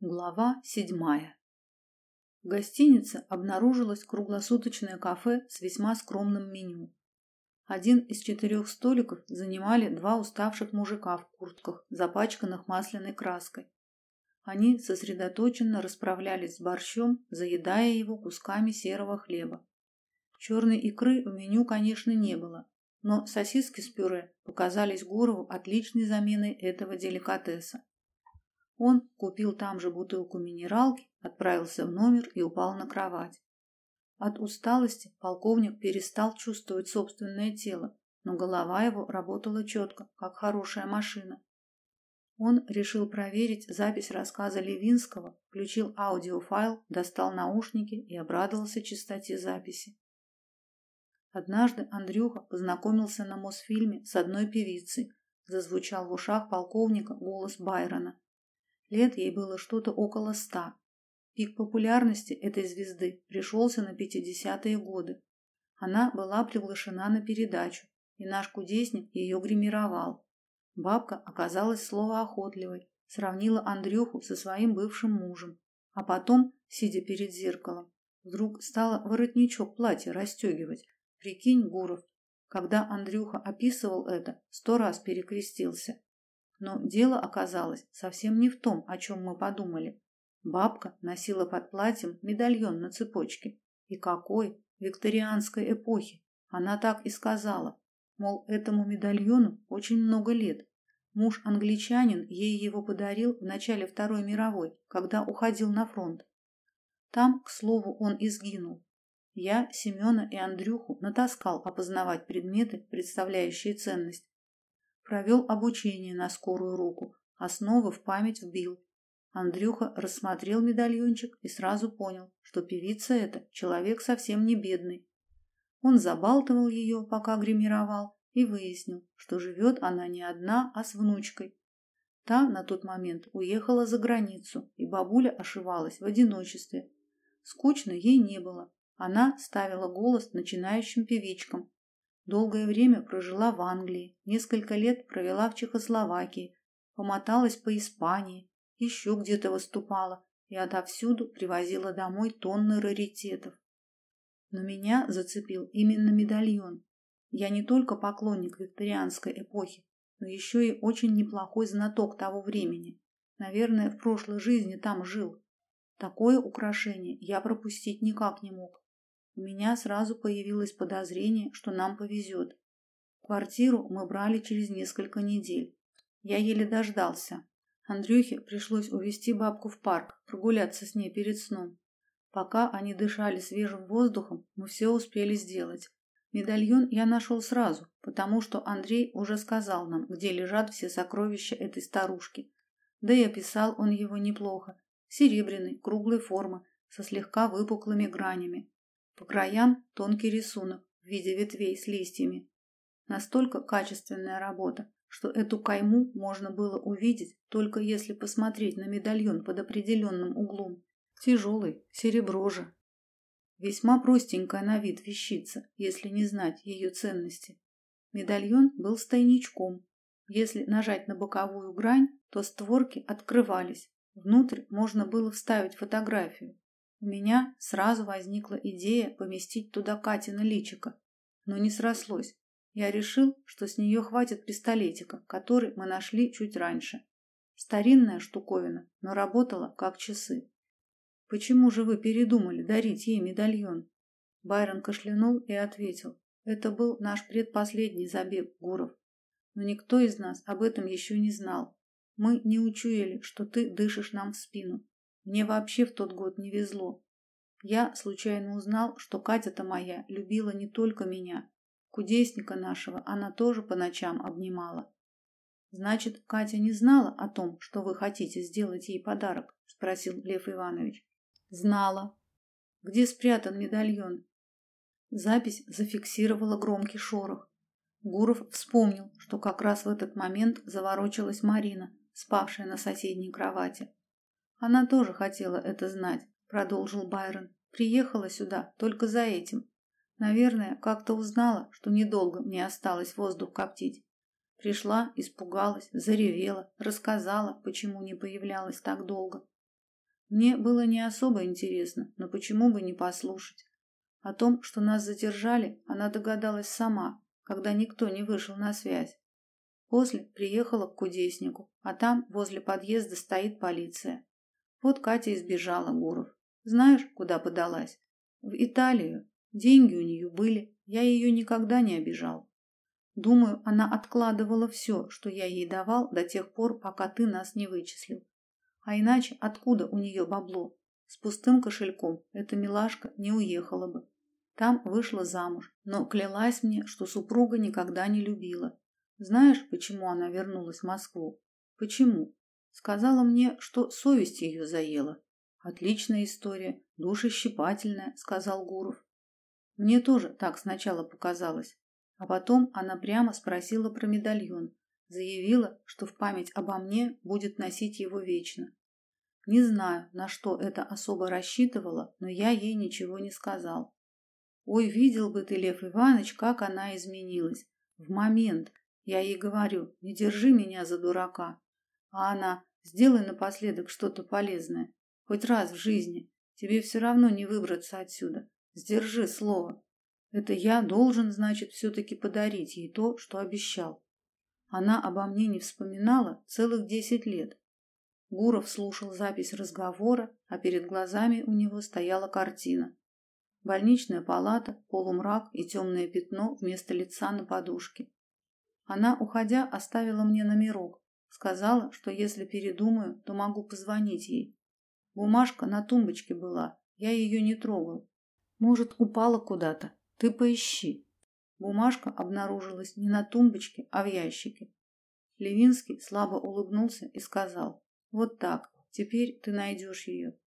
Глава седьмая. В гостинице обнаружилось круглосуточное кафе с весьма скромным меню. Один из четырех столиков занимали два уставших мужика в куртках, запачканных масляной краской. Они сосредоточенно расправлялись с борщом, заедая его кусками серого хлеба. Черной икры в меню, конечно, не было, но сосиски с пюре показались Гурову отличной заменой этого деликатеса. Он купил там же бутылку минералки, отправился в номер и упал на кровать. От усталости полковник перестал чувствовать собственное тело, но голова его работала четко, как хорошая машина. Он решил проверить запись рассказа Левинского, включил аудиофайл, достал наушники и обрадовался чистоте записи. Однажды Андрюха познакомился на Мосфильме с одной певицей. Зазвучал в ушах полковника голос Байрона. Лет ей было что-то около ста. Пик популярности этой звезды пришелся на 50-е годы. Она была приглашена на передачу, и наш кудесник ее гримировал. Бабка оказалась словоохотливой, сравнила Андрюху со своим бывшим мужем, а потом, сидя перед зеркалом, вдруг стала воротничок платья расстегивать. Прикинь, Гуров, когда Андрюха описывал это, сто раз перекрестился. Но дело оказалось совсем не в том, о чем мы подумали. Бабка носила под платьем медальон на цепочке. И какой? Викторианской эпохи. Она так и сказала. Мол, этому медальону очень много лет. Муж англичанин ей его подарил в начале Второй мировой, когда уходил на фронт. Там, к слову, он и сгинул. Я Семена и Андрюху натаскал опознавать предметы, представляющие ценность. Провел обучение на скорую руку, основы в память вбил. Андрюха рассмотрел медальончик и сразу понял, что певица эта человек совсем не бедный. Он забалтывал ее, пока гримировал, и выяснил, что живет она не одна, а с внучкой. Та на тот момент уехала за границу, и бабуля ошивалась в одиночестве. Скучно ей не было. Она ставила голос начинающим певичкам, Долгое время прожила в Англии, несколько лет провела в Чехословакии, помоталась по Испании, еще где-то выступала и отовсюду привозила домой тонны раритетов. Но меня зацепил именно медальон. Я не только поклонник викторианской эпохи, но еще и очень неплохой знаток того времени. Наверное, в прошлой жизни там жил. Такое украшение я пропустить никак не мог. У меня сразу появилось подозрение, что нам повезет. Квартиру мы брали через несколько недель. Я еле дождался. Андрюхе пришлось увести бабку в парк, прогуляться с ней перед сном. Пока они дышали свежим воздухом, мы все успели сделать. Медальон я нашел сразу, потому что Андрей уже сказал нам, где лежат все сокровища этой старушки. Да и описал он его неплохо. Серебряный, круглой формы, со слегка выпуклыми гранями. По краям тонкий рисунок в виде ветвей с листьями. Настолько качественная работа, что эту кайму можно было увидеть только если посмотреть на медальон под определенным углом. Тяжелый, серебро же. Весьма простенькая на вид вещица, если не знать ее ценности. Медальон был с. Если нажать на боковую грань, то створки открывались. Внутрь можно было вставить фотографию. У меня сразу возникла идея поместить туда Катина личико, но не срослось. Я решил, что с нее хватит пистолетика, который мы нашли чуть раньше. Старинная штуковина, но работала как часы. Почему же вы передумали дарить ей медальон? Байрон кашлянул и ответил: "Это был наш предпоследний забег, Гуров. Но никто из нас об этом еще не знал. Мы не учуяли, что ты дышишь нам в спину. Мне вообще в тот год не везло. Я случайно узнал, что Катя-то моя любила не только меня. Кудесника нашего она тоже по ночам обнимала. Значит, Катя не знала о том, что вы хотите сделать ей подарок, спросил Лев Иванович. Знала. Где спрятан медальон? Запись зафиксировала громкий шорох. Гуров вспомнил, что как раз в этот момент заворочилась Марина, спавшая на соседней кровати. Она тоже хотела это знать, продолжил Байрон. Приехала сюда только за этим. Наверное, как-то узнала, что недолго мне осталось воздух коптить. Пришла, испугалась, заревела, рассказала, почему не появлялась так долго. Мне было не особо интересно, но почему бы не послушать? О том, что нас задержали, она догадалась сама, когда никто не вышел на связь. После приехала к кудеснику, а там возле подъезда стоит полиция. Вот Катя избежала Гуров. Знаешь, куда подалась? В Италию. Деньги у нее были, я ее никогда не обижал. Думаю, она откладывала все, что я ей давал до тех пор, пока ты нас не вычислил. А иначе откуда у нее бабло? С пустым кошельком эта милашка не уехала бы. Там вышла замуж, но клялась мне, что супруга никогда не любила. Знаешь, почему она вернулась в Москву? Почему? Сказала мне, что совесть ее заела. Отличная история, душещипательная, сказал Гуров. Мне тоже так сначала показалось. А потом она прямо спросила про медальон, заявила, что в память обо мне будет носить его вечно. Не знаю, на что это особо рассчитывала, но я ей ничего не сказал. Ой, видел бы ты, Лев Иванович, как она изменилась. В момент. Я ей говорю, не держи меня за дурака. А она, сделай напоследок что-то полезное. Хоть раз в жизни. Тебе все равно не выбраться отсюда. Сдержи слово. Это я должен, значит, все-таки подарить ей то, что обещал. Она обо мне не вспоминала целых десять лет. Гуров слушал запись разговора, а перед глазами у него стояла картина. Больничная палата, полумрак и темное пятно вместо лица на подушке. Она, уходя, оставила мне номерок. Сказала, что если передумаю, то могу позвонить ей. Бумажка на тумбочке была, я ее не трогал. Может, упала куда-то. Ты поищи. Бумажка обнаружилась не на тумбочке, а в ящике. Левинский слабо улыбнулся и сказал, вот так, теперь ты найдешь ее.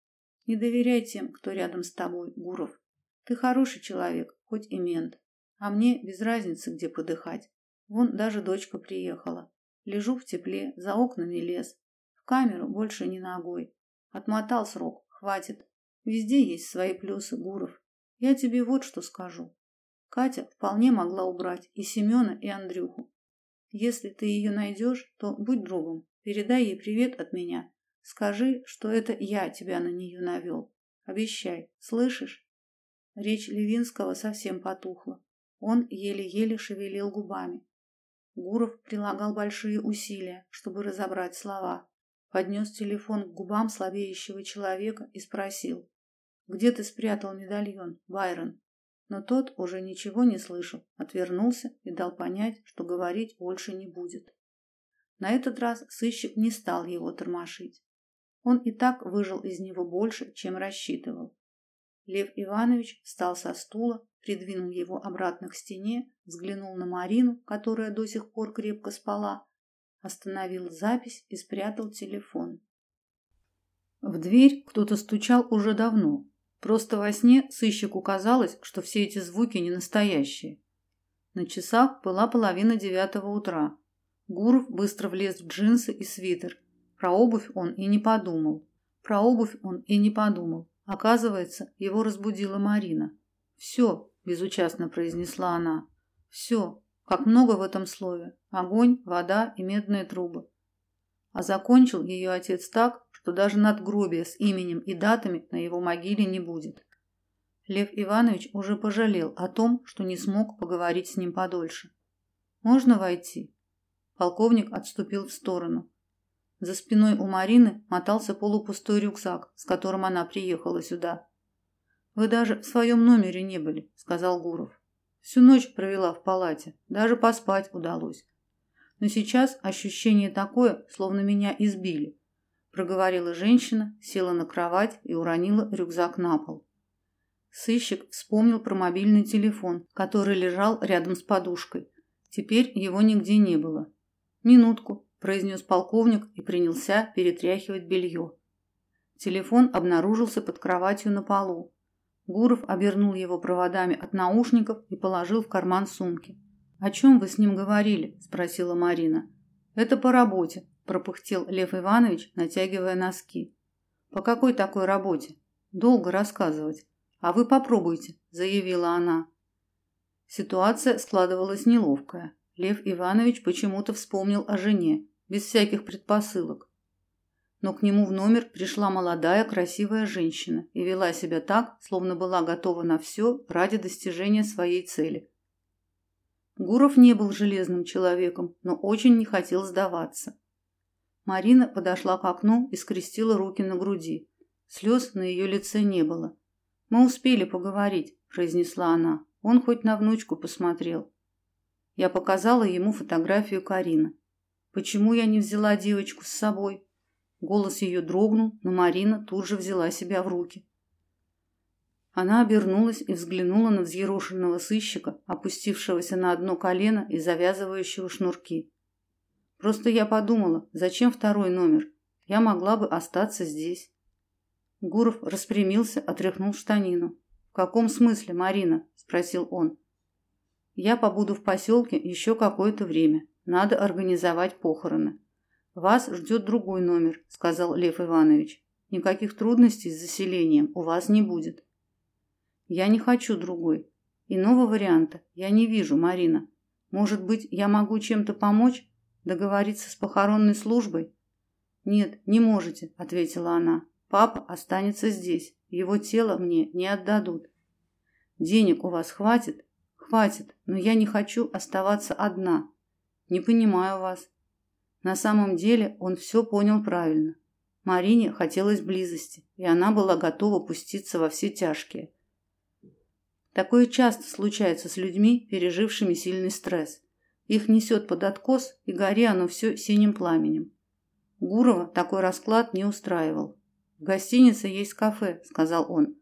Не доверяй тем, кто рядом с тобой, Гуров. Ты хороший человек, хоть и мент. А мне без разницы, где подыхать. Вон даже дочка приехала. Лежу в тепле, за окнами лес. В камеру больше не ногой. Отмотал срок, хватит. Везде есть свои плюсы, Гуров. Я тебе вот что скажу. Катя вполне могла убрать и Семена, и Андрюху. Если ты ее найдешь, то будь другом. Передай ей привет от меня. Скажи, что это я тебя на нее навел. Обещай, слышишь? Речь Левинского совсем потухла. Он еле-еле шевелил губами. Гуров прилагал большие усилия, чтобы разобрать слова. Поднес телефон к губам слабеющего человека и спросил. «Где ты спрятал медальон, Байрон?» Но тот уже ничего не слышал, отвернулся и дал понять, что говорить больше не будет. На этот раз сыщик не стал его тормошить. Он и так выжил из него больше, чем рассчитывал. Лев Иванович встал со стула, придвинул его обратно к стене, взглянул на Марину, которая до сих пор крепко спала, остановил запись и спрятал телефон. В дверь кто-то стучал уже давно. Просто во сне сыщику казалось, что все эти звуки не настоящие. На часах была половина девятого утра. Гуров быстро влез в джинсы и свитер. Про обувь он и не подумал. Про обувь он и не подумал. Оказывается, его разбудила Марина. «Все», – безучастно произнесла она. «Все. Как много в этом слове. Огонь, вода и медные трубы». А закончил ее отец так, что даже надгробия с именем и датами на его могиле не будет. Лев Иванович уже пожалел о том, что не смог поговорить с ним подольше. «Можно войти?» Полковник отступил в сторону. За спиной у Марины мотался полупустой рюкзак, с которым она приехала сюда. Вы даже в своем номере не были, сказал Гуров. Всю ночь провела в палате, даже поспать удалось. Но сейчас ощущение такое, словно меня избили. Проговорила женщина, села на кровать и уронила рюкзак на пол. Сыщик вспомнил про мобильный телефон, который лежал рядом с подушкой. Теперь его нигде не было. Минутку, произнес полковник и принялся перетряхивать белье. Телефон обнаружился под кроватью на полу. Гуров обернул его проводами от наушников и положил в карман сумки. «О чем вы с ним говорили?» – спросила Марина. «Это по работе», – пропыхтел Лев Иванович, натягивая носки. «По какой такой работе?» «Долго рассказывать». «А вы попробуйте», – заявила она. Ситуация складывалась неловкая. Лев Иванович почему-то вспомнил о жене, без всяких предпосылок. но к нему в номер пришла молодая красивая женщина и вела себя так, словно была готова на все ради достижения своей цели. Гуров не был железным человеком, но очень не хотел сдаваться. Марина подошла к окну и скрестила руки на груди. Слез на ее лице не было. «Мы успели поговорить», – произнесла она. Он хоть на внучку посмотрел. Я показала ему фотографию Карины. Почему я не взяла девочку с собой? Голос ее дрогнул, но Марина тут же взяла себя в руки. Она обернулась и взглянула на взъерошенного сыщика, опустившегося на одно колено и завязывающего шнурки. Просто я подумала, зачем второй номер? Я могла бы остаться здесь. Гуров распрямился, отряхнул штанину. В каком смысле, Марина? спросил он. Я побуду в поселке еще какое-то время. Надо организовать похороны. Вас ждет другой номер, сказал Лев Иванович. Никаких трудностей с заселением у вас не будет. Я не хочу другой. Иного варианта я не вижу, Марина. Может быть, я могу чем-то помочь? Договориться с похоронной службой? Нет, не можете, ответила она. Папа останется здесь. Его тело мне не отдадут. Денег у вас хватит? Хватит, но я не хочу оставаться одна. Не понимаю вас. На самом деле он все понял правильно. Марине хотелось близости, и она была готова пуститься во все тяжкие. Такое часто случается с людьми, пережившими сильный стресс. Их несет под откос, и гори оно все синим пламенем. Гурова такой расклад не устраивал. В гостинице есть кафе, сказал он.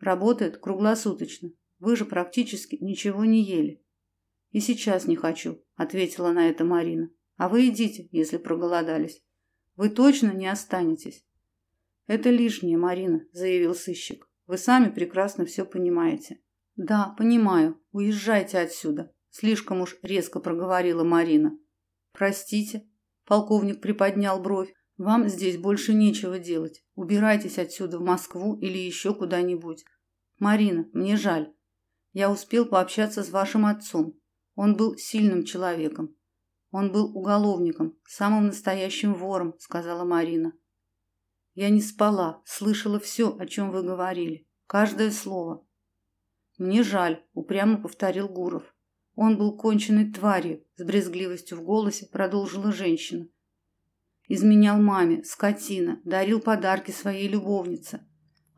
Работает круглосуточно. Вы же практически ничего не ели. И сейчас не хочу, ответила на это Марина. А вы идите, если проголодались. Вы точно не останетесь. Это лишнее, Марина, заявил сыщик. Вы сами прекрасно все понимаете. Да, понимаю. Уезжайте отсюда. Слишком уж резко проговорила Марина. Простите, полковник приподнял бровь. Вам здесь больше нечего делать. Убирайтесь отсюда в Москву или еще куда-нибудь. Марина, мне жаль. Я успел пообщаться с вашим отцом. Он был сильным человеком. Он был уголовником, самым настоящим вором, сказала Марина. Я не спала, слышала все, о чем вы говорили, каждое слово. Мне жаль, упрямо повторил Гуров. Он был конченной тварью, с брезгливостью в голосе продолжила женщина. Изменял маме, скотина, дарил подарки своей любовнице.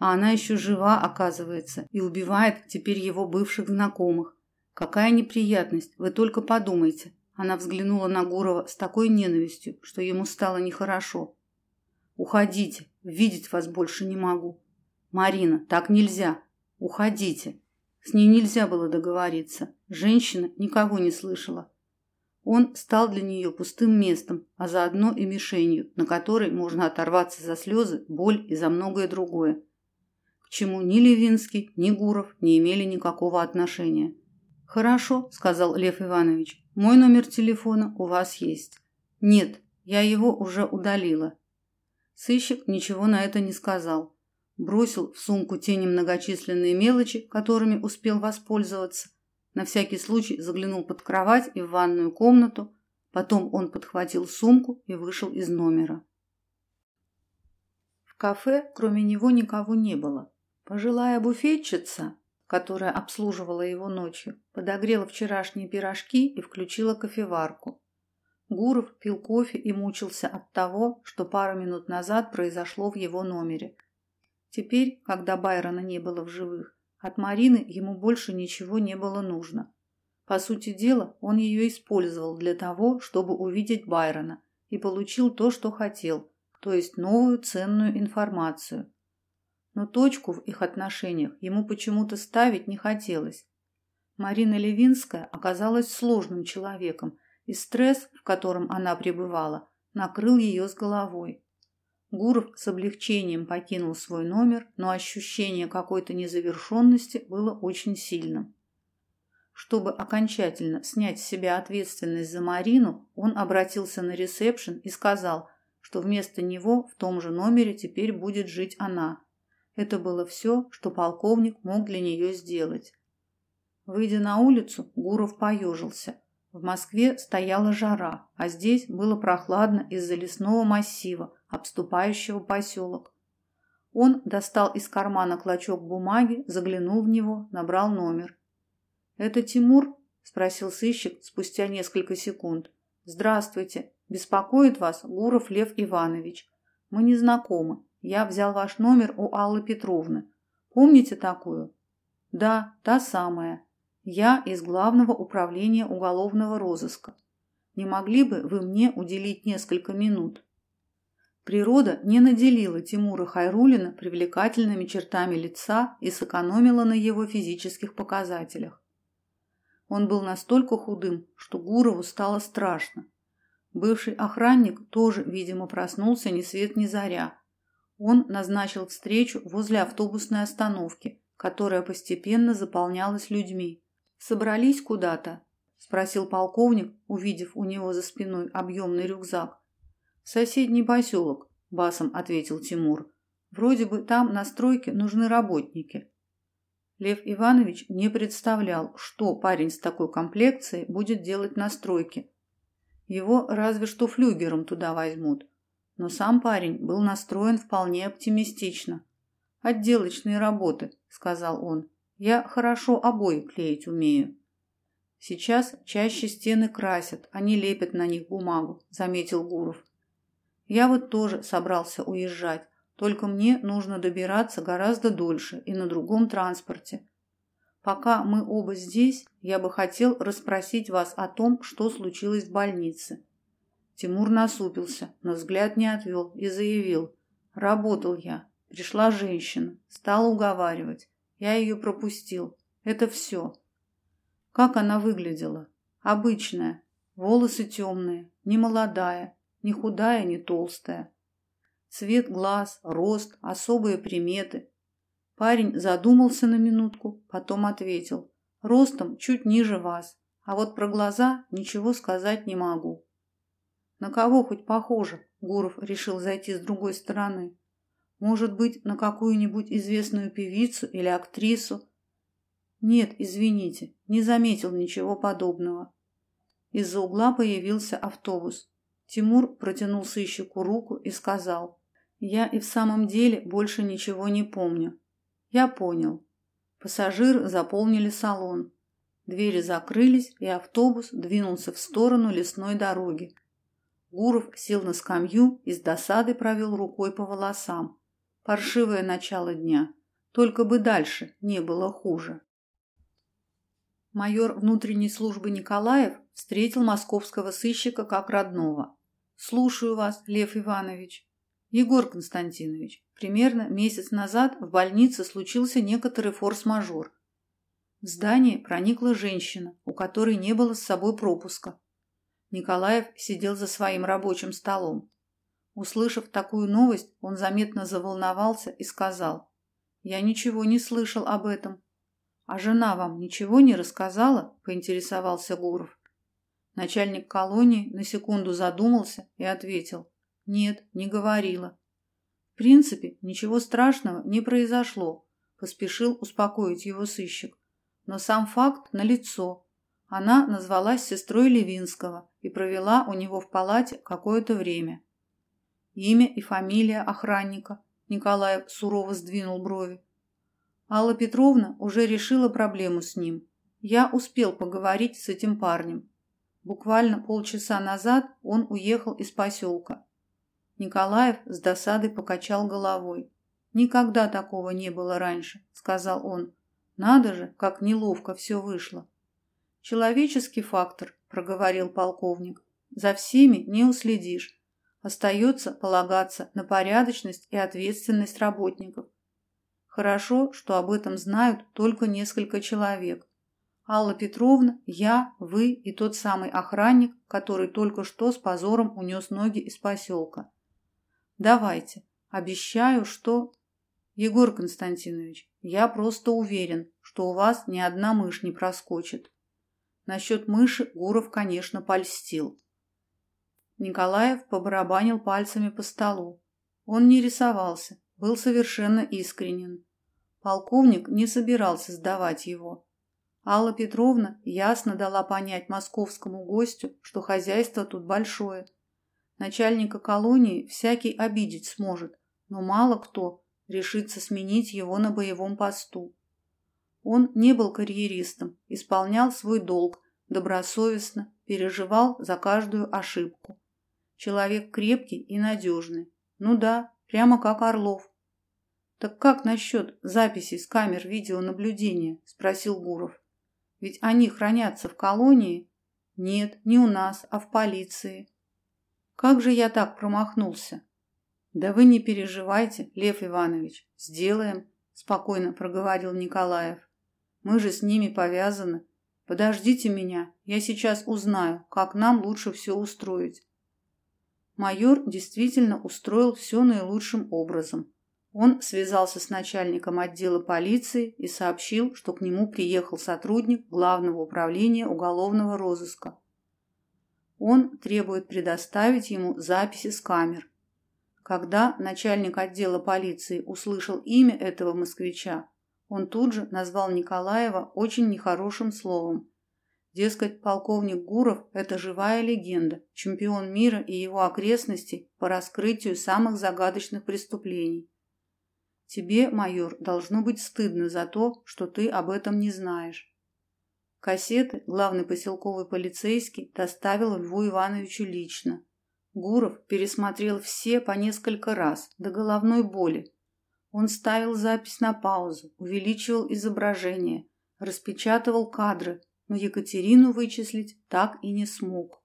А она еще жива, оказывается, и убивает теперь его бывших знакомых. Какая неприятность, вы только подумайте. Она взглянула на Гурова с такой ненавистью, что ему стало нехорошо. Уходите, видеть вас больше не могу. Марина, так нельзя. Уходите. С ней нельзя было договориться. Женщина никого не слышала. Он стал для нее пустым местом, а заодно и мишенью, на которой можно оторваться за слезы, боль и за многое другое. Чему ни Левинский, ни Гуров не имели никакого отношения. Хорошо, сказал Лев Иванович. Мой номер телефона у вас есть. Нет, я его уже удалила. Сыщик ничего на это не сказал бросил в сумку те немногочисленные мелочи, которыми успел воспользоваться. На всякий случай заглянул под кровать и в ванную комнату. Потом он подхватил сумку и вышел из номера. В кафе кроме него никого не было. Пожилая буфетчица, которая обслуживала его ночью, подогрела вчерашние пирожки и включила кофеварку. Гуров пил кофе и мучился от того, что пару минут назад произошло в его номере. Теперь, когда Байрона не было в живых, от Марины ему больше ничего не было нужно. По сути дела, он ее использовал для того, чтобы увидеть Байрона, и получил то, что хотел, то есть новую ценную информацию. Но точку в их отношениях ему почему-то ставить не хотелось. Марина Левинская оказалась сложным человеком, и стресс, в котором она пребывала, накрыл ее с головой. Гуров с облегчением покинул свой номер, но ощущение какой-то незавершенности было очень сильным. Чтобы окончательно снять с себя ответственность за Марину, он обратился на ресепшн и сказал, что вместо него в том же номере теперь будет жить она. Это было все, что полковник мог для нее сделать. Выйдя на улицу, Гуров поежился. В Москве стояла жара, а здесь было прохладно из-за лесного массива, обступающего поселок. Он достал из кармана клочок бумаги, заглянул в него, набрал номер. «Это Тимур?» – спросил сыщик спустя несколько секунд. «Здравствуйте. Беспокоит вас Гуров Лев Иванович. Мы не знакомы. Я взял ваш номер у Аллы Петровны. Помните такую?» «Да, та самая. Я из Главного управления уголовного розыска. Не могли бы вы мне уделить несколько минут? Природа не наделила Тимура Хайрулина привлекательными чертами лица и сэкономила на его физических показателях. Он был настолько худым, что Гурову стало страшно. Бывший охранник тоже, видимо, проснулся ни свет ни заря. Он назначил встречу возле автобусной остановки, которая постепенно заполнялась людьми. Собрались куда-то? спросил полковник, увидев у него за спиной объемный рюкзак. В соседний поселок, басом ответил Тимур. Вроде бы там на стройке нужны работники. Лев Иванович не представлял, что парень с такой комплекцией будет делать на стройке. Его разве что флюгером туда возьмут. Но сам парень был настроен вполне оптимистично. «Отделочные работы», — сказал он. Я хорошо обои клеить умею. Сейчас чаще стены красят, не лепят на них бумагу, заметил Гуров. Я вот тоже собрался уезжать, только мне нужно добираться гораздо дольше и на другом транспорте. Пока мы оба здесь, я бы хотел расспросить вас о том, что случилось в больнице. Тимур насупился, но взгляд не отвел и заявил: "Работал я. Пришла женщина, стала уговаривать. Я ее пропустил. Это все. Как она выглядела? Обычная. Волосы темные, не молодая, не худая, не толстая. Цвет глаз, рост, особые приметы. Парень задумался на минутку, потом ответил: "Ростом чуть ниже вас, а вот про глаза ничего сказать не могу". На кого хоть похоже? Гуров решил зайти с другой стороны. Может быть, на какую-нибудь известную певицу или актрису? Нет, извините, не заметил ничего подобного. Из-за угла появился автобус. Тимур протянул сыщику руку и сказал: "Я и в самом деле больше ничего не помню". Я понял. Пассажиры заполнили салон. Двери закрылись, и автобус двинулся в сторону лесной дороги. Гуров сел на скамью и с досадой провел рукой по волосам. Паршивое начало дня. Только бы дальше не было хуже. Майор внутренней службы Николаев встретил московского сыщика как родного. Слушаю вас, Лев Иванович. Егор Константинович, примерно месяц назад в больнице случился некоторый форс-мажор. В здание проникла женщина, у которой не было с собой пропуска. Николаев сидел за своим рабочим столом. Услышав такую новость, он заметно заволновался и сказал: "Я ничего не слышал об этом. А жена вам ничего не рассказала?" поинтересовался Гуров. Начальник колонии на секунду задумался и ответил: "Нет, не говорила. В принципе, ничего страшного не произошло", поспешил успокоить его сыщик. Но сам факт налицо. Она назвалась сестрой Левинского и провела у него в палате какое-то время. Имя и фамилия охранника. Николаев сурово сдвинул брови. Алла Петровна уже решила проблему с ним. Я успел поговорить с этим парнем. Буквально полчаса назад он уехал из поселка. Николаев с досадой покачал головой. Никогда такого не было раньше, сказал он. Надо же, как неловко все вышло. Человеческий фактор, проговорил полковник. За всеми не уследишь. Остается полагаться на порядочность и ответственность работников. Хорошо, что об этом знают только несколько человек. Алла Петровна, я, вы и тот самый охранник, который только что с позором унес ноги из поселка. Давайте. Обещаю, что Егор Константинович, я просто уверен, что у вас ни одна мышь не проскочит. Насчет мыши Гуров, конечно, польстил. Николаев побарабанил пальцами по столу. Он не рисовался, был совершенно искренен. Полковник не собирался сдавать его. Алла Петровна ясно дала понять московскому гостю, что хозяйство тут большое. Начальника колонии всякий обидеть сможет, но мало кто решится сменить его на боевом посту. Он не был карьеристом, исполнял свой долг добросовестно, переживал за каждую ошибку. Человек крепкий и надежный. Ну да, прямо как Орлов. Так как насчет записей с камер видеонаблюдения? спросил Гуров. Ведь они хранятся в колонии? Нет, не у нас, а в полиции. Как же я так промахнулся? Да вы не переживайте, Лев Иванович, сделаем, спокойно проговорил Николаев. Мы же с ними повязаны. Подождите меня, я сейчас узнаю, как нам лучше все устроить. Майор действительно устроил все наилучшим образом. Он связался с начальником отдела полиции и сообщил, что к нему приехал сотрудник Главного управления уголовного розыска. Он требует предоставить ему записи с камер. Когда начальник отдела полиции услышал имя этого москвича, он тут же назвал Николаева очень нехорошим словом. Дескать, полковник Гуров – это живая легенда, чемпион мира и его окрестностей по раскрытию самых загадочных преступлений. Тебе, майор, должно быть стыдно за то, что ты об этом не знаешь. Кассеты главный поселковый полицейский доставил Льву Ивановичу лично. Гуров пересмотрел все по несколько раз, до головной боли. Он ставил запись на паузу, увеличивал изображение, распечатывал кадры, но Екатерину вычислить так и не смог.